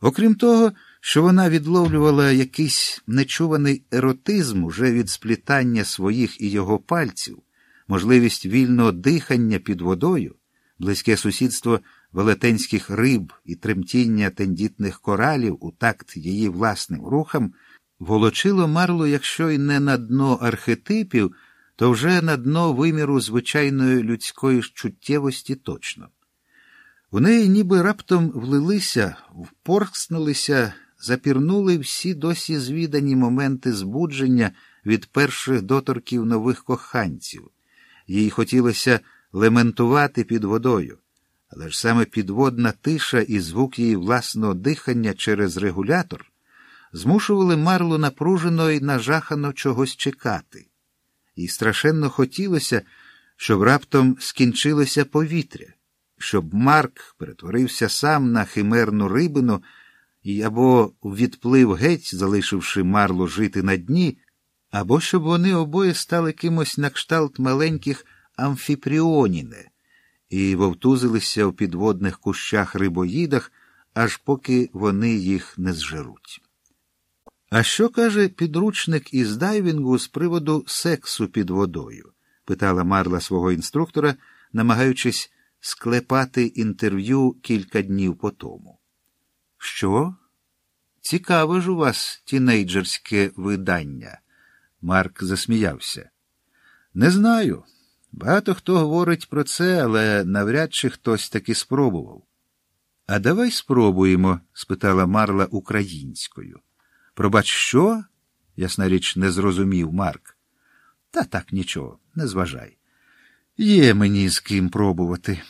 Окрім того, що вона відловлювала якийсь нечуваний еротизм уже від сплітання своїх і його пальців, можливість вільного дихання під водою, близьке сусідство велетенських риб і тремтіння тендітних коралів у такт її власним рухам, волочило марло, якщо й не на дно архетипів, то вже на дно виміру звичайної людської чуттєвості точно. У неї ніби раптом влилися, впорхснулися, запірнули всі досі звідані моменти збудження від перших доторків нових коханців. Їй хотілося лементувати під водою, але ж саме підводна тиша і звук її власного дихання через регулятор змушували Марлу напружено і нажахано чогось чекати. Їй страшенно хотілося, щоб раптом скінчилося повітря щоб Марк перетворився сам на химерну рибину і або відплив геть, залишивши марло жити на дні, або щоб вони обоє стали кимось на кшталт маленьких амфіпріоніни і вовтузилися в підводних кущах рибоїдах, аж поки вони їх не зжеруть. А що каже підручник із дайвінгу з приводу сексу під водою? питала Марла свого інструктора, намагаючись склепати інтерв'ю кілька днів по тому. Що? Цікаве ж у вас тінейджерське видання. Марк засміявся. Не знаю. Багато хто говорить про це, але навряд чи хтось таки спробував. А давай спробуємо? спитала Марла українською. Пробач, що? ясна річ, не зрозумів Марк. Та так нічого, не зважай. Є мені з ким пробувати.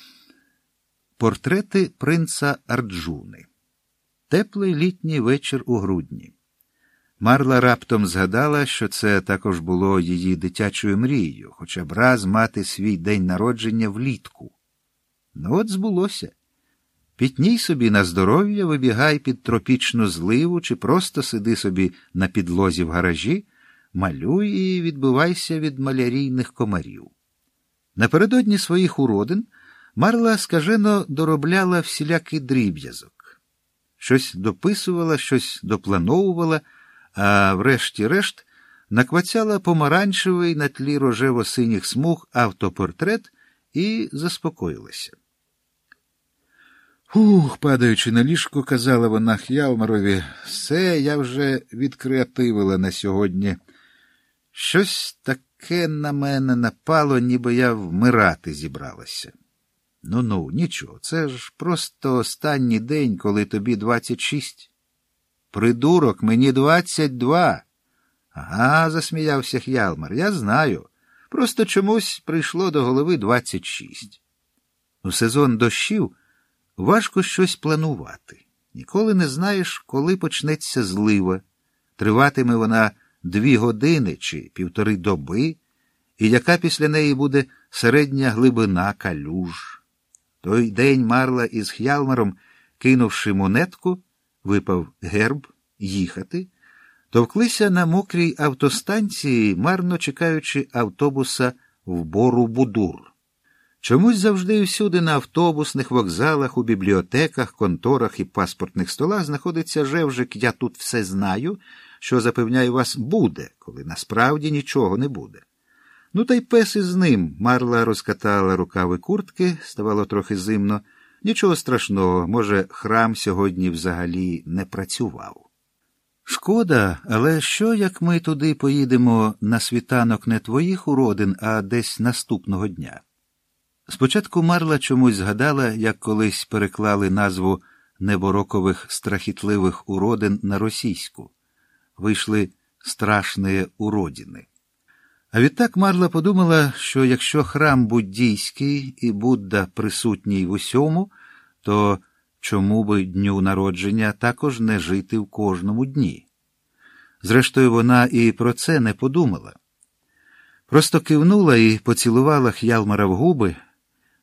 Портрети принца Арджуни. Теплий літній вечір у грудні. Марла раптом згадала, що це також було її дитячою мрією, хоча б раз мати свій день народження влітку. Ну, от збулося. Пітній собі на здоров'я, вибігай під тропічну зливу чи просто сиди собі на підлозі в гаражі, малюй і відбивайся від малярійних комарів. Напередодні своїх уродин Марла скажено доробляла всілякий дріб'язок, щось дописувала, щось доплановувала, а врешті-решт наквацяла помаранчевий на тлі рожево-синіх смуг автопортрет і заспокоїлася. Ух, падаючи на ліжко, казала вона Х'ялмарові, все я вже відкреативила на сьогодні. Щось таке на мене напало, ніби я вмирати зібралася. Ну ну, нічого, це ж просто останній день, коли тобі двадцять шість. Придурок, мені двадцять два. Ага, засміявся Х'ялмар, я знаю. Просто чомусь прийшло до голови двадцять шість. У сезон дощів важко щось планувати. Ніколи не знаєш, коли почнеться злива. Триватиме вона дві години чи півтори доби, і яка після неї буде середня глибина калюж. Той день Марла із Х'ялмаром, кинувши монетку, випав герб їхати, товклися на мокрій автостанції, марно чекаючи автобуса в бору Будур. Чомусь завжди і всюди на автобусних вокзалах, у бібліотеках, конторах і паспортних столах знаходиться жевжик Я тут все знаю, що запевняю вас буде, коли насправді нічого не буде. Ну, та й пес із ним. Марла розкатала рукави куртки, ставало трохи зимно. Нічого страшного, може, храм сьогодні взагалі не працював. Шкода, але що, як ми туди поїдемо на світанок не твоїх уродин, а десь наступного дня? Спочатку Марла чомусь згадала, як колись переклали назву неборокових страхітливих уродин на російську. Вийшли страшні уродини. А відтак Марла подумала, що якщо храм буддійський і Будда присутній в усьому, то чому би дню народження також не жити в кожному дні? Зрештою, вона і про це не подумала. Просто кивнула і поцілувала Х'ялмара в губи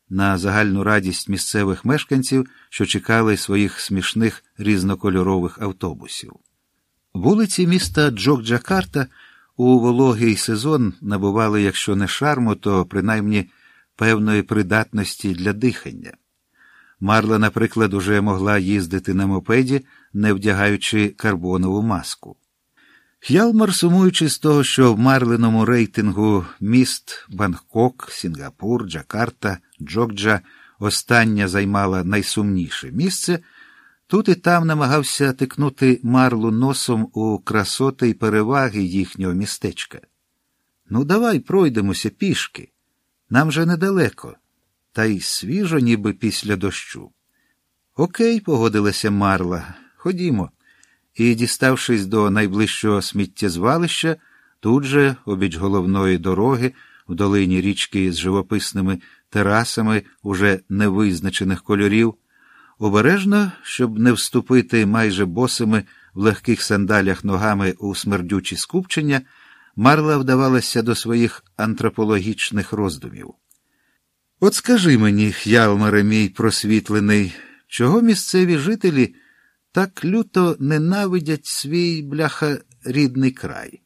на загальну радість місцевих мешканців, що чекали своїх смішних різнокольорових автобусів. Вулиці міста Джок-Джакарта – у вологий сезон набували, якщо не шарму, то принаймні певної придатності для дихання. Марла, наприклад, уже могла їздити на мопеді не вдягаючи карбонову маску. Х'ялмар, сумуючи з того, що в марленому рейтингу міст Бангкок, Сінгапур, Джакарта, Джокджа остання займала найсумніше місце, тут і там намагався тикнути марлу носом у красоти й переваги їхнього містечка. Ну, давай пройдемося пішки. Нам же недалеко, та й свіжо, ніби після дощу. Окей, погодилася Марла. Ходімо. І, діставшись до найближчого сміттєзвалища, тут же, обіч головної дороги, в долині річки з живописними терасами уже невизначених кольорів, обережно, щоб не вступити майже босими в легких сандалях ногами у смердючі скупчення, Марла вдавалася до своїх антропологічних роздумів. От скажи мені, Ялмаре мій просвітлений, чого місцеві жителі так люто ненавидять свій бляха рідний край?